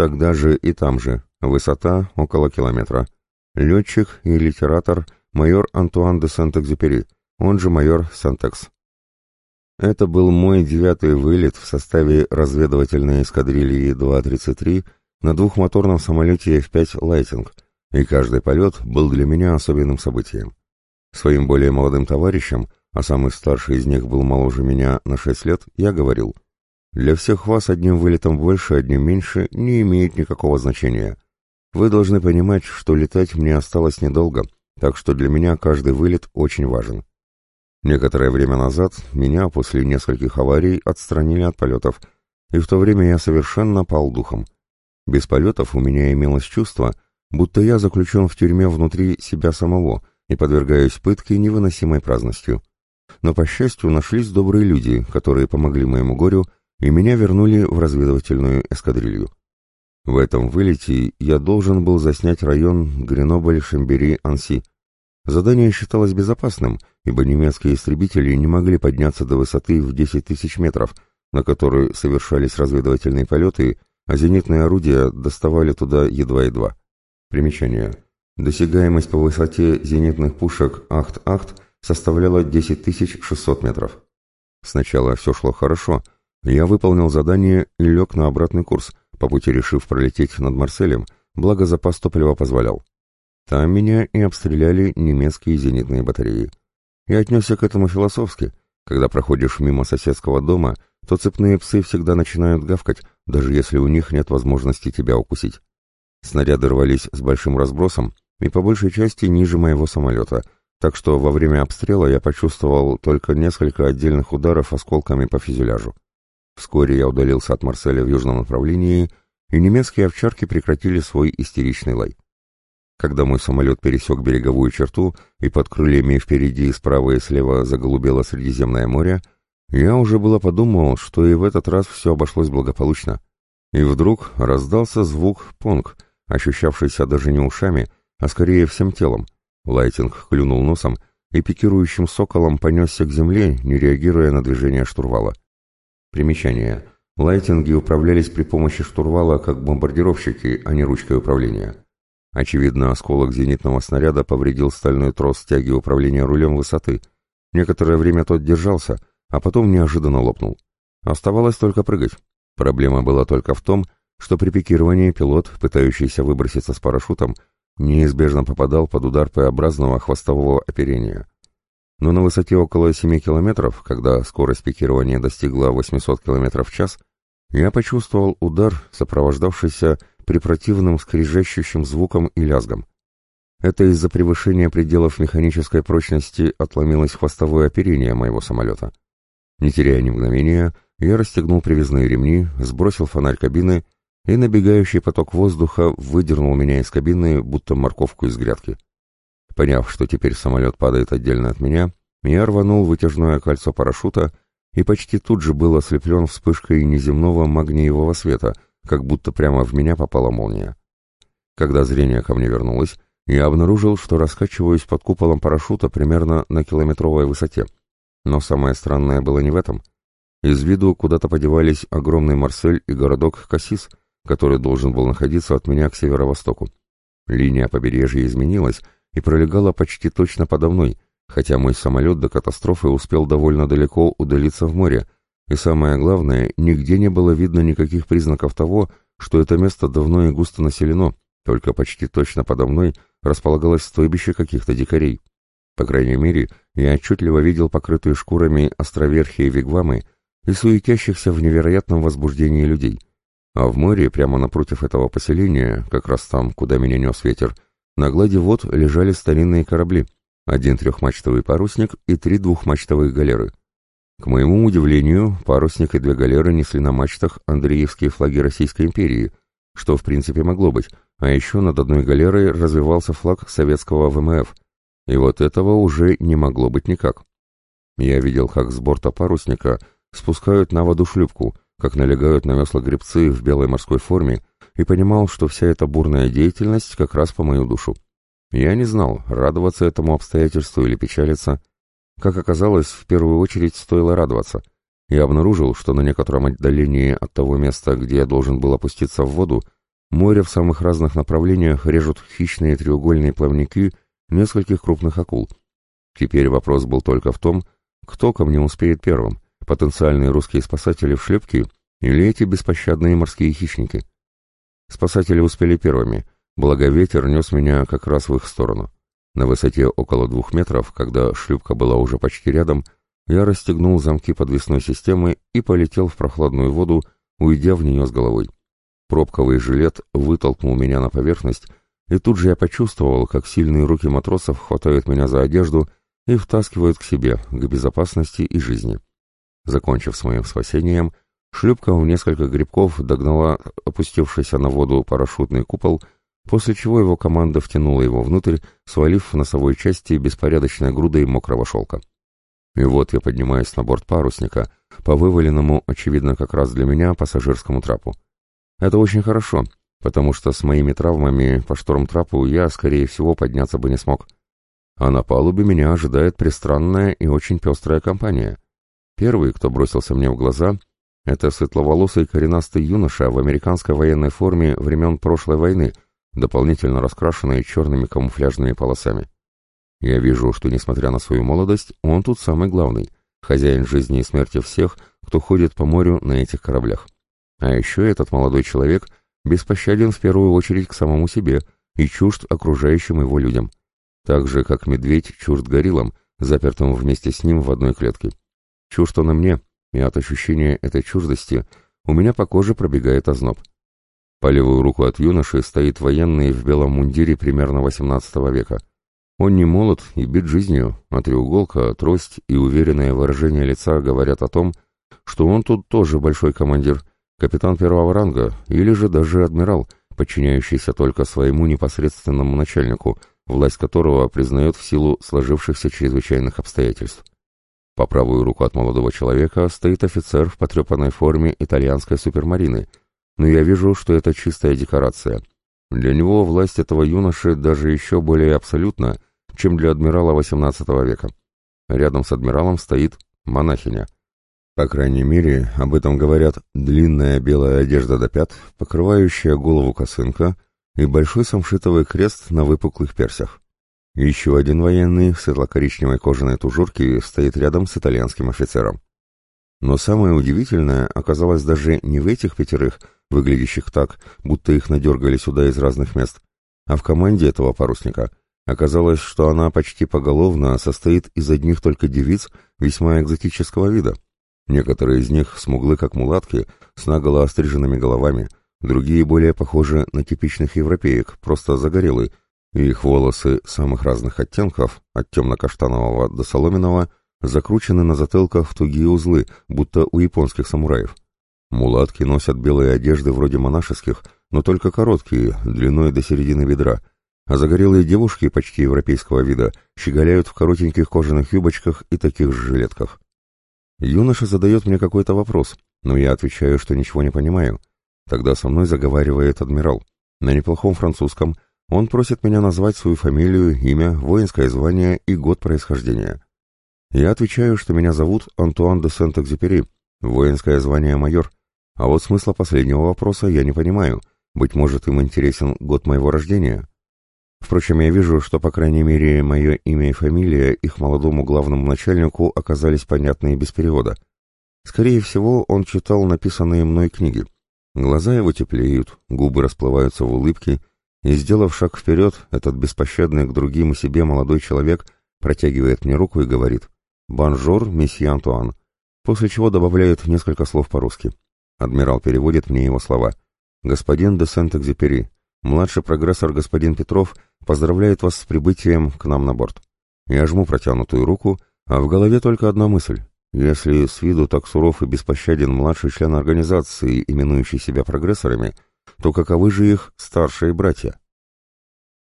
Тогда же и там же, высота около километра. Летчик и литератор майор Антуан де Сент-Экзюпери, он же майор Сантекс. Это был мой девятый вылет в составе разведывательной эскадрильи 233 на двухмоторном самолете F-5 «Лайтинг», и каждый полет был для меня особенным событием. Своим более молодым товарищам, а самый старший из них был моложе меня на шесть лет, я говорил, «Для всех вас одним вылетом больше, одним меньше не имеет никакого значения. Вы должны понимать, что летать мне осталось недолго, так что для меня каждый вылет очень важен». Некоторое время назад меня после нескольких аварий отстранили от полетов, и в то время я совершенно пал духом. Без полетов у меня имелось чувство, будто я заключен в тюрьме внутри себя самого и подвергаюсь пытке невыносимой праздностью. Но, по счастью, нашлись добрые люди, которые помогли моему горю, и меня вернули в разведывательную эскадрилью. В этом вылете я должен был заснять район Гренобль-Шембери-Анси. Задание считалось безопасным, ибо немецкие истребители не могли подняться до высоты в 10 тысяч метров, на которой совершались разведывательные полеты, а зенитные орудия доставали туда едва-едва. Примечание. Досягаемость по высоте зенитных пушек «Ахт-Ахт» составляла 10 600 метров. Сначала все шло хорошо. Я выполнил задание и лег на обратный курс, по пути решив пролететь над Марселем, благо запас топлива позволял. Там меня и обстреляли немецкие зенитные батареи. Я отнесся к этому философски. Когда проходишь мимо соседского дома, то цепные псы всегда начинают гавкать, даже если у них нет возможности тебя укусить. Снаряды рвались с большим разбросом и по большей части ниже моего самолета, так что во время обстрела я почувствовал только несколько отдельных ударов осколками по фюзеляжу. Вскоре я удалился от Марселя в южном направлении, и немецкие овчарки прекратили свой истеричный лай. Когда мой самолет пересек береговую черту и под крыльями впереди, справа и слева заголубело Средиземное море, я уже было подумал, что и в этот раз все обошлось благополучно. И вдруг раздался звук «понг», ощущавшийся даже не ушами, а скорее всем телом. Лайтинг клюнул носом и пикирующим соколом понесся к земле, не реагируя на движение штурвала. Примечание. Лайтинги управлялись при помощи штурвала как бомбардировщики, а не ручкой управления. Очевидно, осколок зенитного снаряда повредил стальной трос тяги управления рулем высоты. Некоторое время тот держался, а потом неожиданно лопнул. Оставалось только прыгать. Проблема была только в том, что при пикировании пилот, пытающийся выброситься с парашютом, неизбежно попадал под удар П-образного хвостового оперения. Но на высоте около 7 километров, когда скорость пикирования достигла 800 километров в час, я почувствовал удар, сопровождавшийся препротивным скрежещущим звуком и лязгом. Это из-за превышения пределов механической прочности отломилось хвостовое оперение моего самолета. Не теряя ни мгновения, я расстегнул привязные ремни, сбросил фонарь кабины и набегающий поток воздуха выдернул меня из кабины, будто морковку из грядки. Поняв, что теперь самолет падает отдельно от меня, я рванул вытяжное кольцо парашюта и почти тут же был ослеплен вспышкой неземного магниевого света, как будто прямо в меня попала молния. Когда зрение ко мне вернулось, я обнаружил, что раскачиваюсь под куполом парашюта примерно на километровой высоте. Но самое странное было не в этом. Из виду куда-то подевались огромный Марсель и городок Кассис, который должен был находиться от меня к северо-востоку. Линия побережья изменилась и пролегала почти точно подо мной, хотя мой самолет до катастрофы успел довольно далеко удалиться в море, и самое главное, нигде не было видно никаких признаков того, что это место давно и густо населено, только почти точно подо мной располагалось стойбище каких-то дикарей. По крайней мере, я отчетливо видел покрытые шкурами островерхие вигвамы и суетящихся в невероятном возбуждении людей — а в море, прямо напротив этого поселения, как раз там, куда меня нес ветер, на глади вод лежали старинные корабли, один трехмачтовый парусник и три двухмачтовых галеры. К моему удивлению, парусник и две галеры несли на мачтах Андреевские флаги Российской империи, что в принципе могло быть, а еще над одной галерой развивался флаг советского ВМФ, и вот этого уже не могло быть никак. Я видел, как с борта парусника спускают на воду шлюпку — как налегают на весла гребцы в белой морской форме, и понимал, что вся эта бурная деятельность как раз по мою душу. Я не знал, радоваться этому обстоятельству или печалиться. Как оказалось, в первую очередь стоило радоваться. Я обнаружил, что на некотором отдалении от того места, где я должен был опуститься в воду, Море в самых разных направлениях режут хищные треугольные плавники нескольких крупных акул. Теперь вопрос был только в том, кто ко мне успеет первым, потенциальные русские спасатели в шлепке или эти беспощадные морские хищники. Спасатели успели первыми, благо ветер нес меня как раз в их сторону. На высоте около двух метров, когда шлюпка была уже почти рядом, я расстегнул замки подвесной системы и полетел в прохладную воду, уйдя в нее с головой. Пробковый жилет вытолкнул меня на поверхность, и тут же я почувствовал, как сильные руки матросов хватают меня за одежду и втаскивают к себе, к безопасности и жизни. Закончив с моим спасением, шлюпка в несколько грибков догнала опустившийся на воду парашютный купол, после чего его команда втянула его внутрь, свалив в носовой части беспорядочной грудой мокрого шелка. И вот я поднимаюсь на борт парусника, по вываленному, очевидно, как раз для меня, пассажирскому трапу. Это очень хорошо, потому что с моими травмами по шторм-трапу я, скорее всего, подняться бы не смог. А на палубе меня ожидает пристранная и очень пестрая компания. Первый, кто бросился мне в глаза, это светловолосый коренастый юноша в американской военной форме времен прошлой войны, дополнительно раскрашенный черными камуфляжными полосами. Я вижу, что, несмотря на свою молодость, он тут самый главный, хозяин жизни и смерти всех, кто ходит по морю на этих кораблях. А еще этот молодой человек беспощаден в первую очередь к самому себе и чужд окружающим его людям, так же, как медведь чужд гориллам, запертым вместе с ним в одной клетке. Чужд он и мне, и от ощущения этой чуждости у меня по коже пробегает озноб. По левую руку от юноши стоит военный в белом мундире примерно XVIII века. Он не молод и бит жизнью, а треуголка, трость и уверенное выражение лица говорят о том, что он тут тоже большой командир, капитан первого ранга или же даже адмирал, подчиняющийся только своему непосредственному начальнику, власть которого признает в силу сложившихся чрезвычайных обстоятельств. По правую руку от молодого человека стоит офицер в потрепанной форме итальянской супермарины, но я вижу, что это чистая декорация. Для него власть этого юноши даже еще более абсолютна, чем для адмирала XVIII века. Рядом с адмиралом стоит монахиня. По крайней мере, об этом говорят длинная белая одежда до пят, покрывающая голову косынка и большой самшитовый крест на выпуклых персях. Еще один военный в светло-коричневой кожаной тужурке стоит рядом с итальянским офицером. Но самое удивительное оказалось даже не в этих пятерых, выглядящих так, будто их надергали сюда из разных мест, а в команде этого парусника. Оказалось, что она почти поголовно состоит из одних только девиц весьма экзотического вида. Некоторые из них смуглы как мулатки, с наголо остриженными головами, другие более похожи на типичных европеек, просто загорелые, и их волосы самых разных оттенков, от темно-каштанового до соломенного, закручены на затылках в тугие узлы, будто у японских самураев. Мулатки носят белые одежды вроде монашеских, но только короткие, длиной до середины бедра, а загорелые девушки почти европейского вида щеголяют в коротеньких кожаных юбочках и таких же жилетках. Юноша задает мне какой-то вопрос, но я отвечаю, что ничего не понимаю. Тогда со мной заговаривает адмирал. На неплохом французском – он просит меня назвать свою фамилию, имя, воинское звание и год происхождения. Я отвечаю, что меня зовут Антуан де Сент-Экзюпери, воинское звание майор. А вот смысла последнего вопроса я не понимаю. Быть может, им интересен год моего рождения. Впрочем, я вижу, что, по крайней мере, мое имя и фамилия их молодому главному начальнику оказались понятны и без перевода. Скорее всего, он читал написанные мной книги. Глаза его теплеют, губы расплываются в улыбке, и, сделав шаг вперед, этот беспощадный к другим и себе молодой человек протягивает мне руку и говорит «Бонжур, месье Антуан», после чего добавляет несколько слов по-русски. Адмирал переводит мне его слова. «Господин де Сент-Экзюпери, младший прогрессор господин Петров поздравляет вас с прибытием к нам на борт». Я жму протянутую руку, а в голове только одна мысль. Если с виду так суров и беспощаден младший член организации, именующей себя прогрессорами, то каковы же их старшие братья?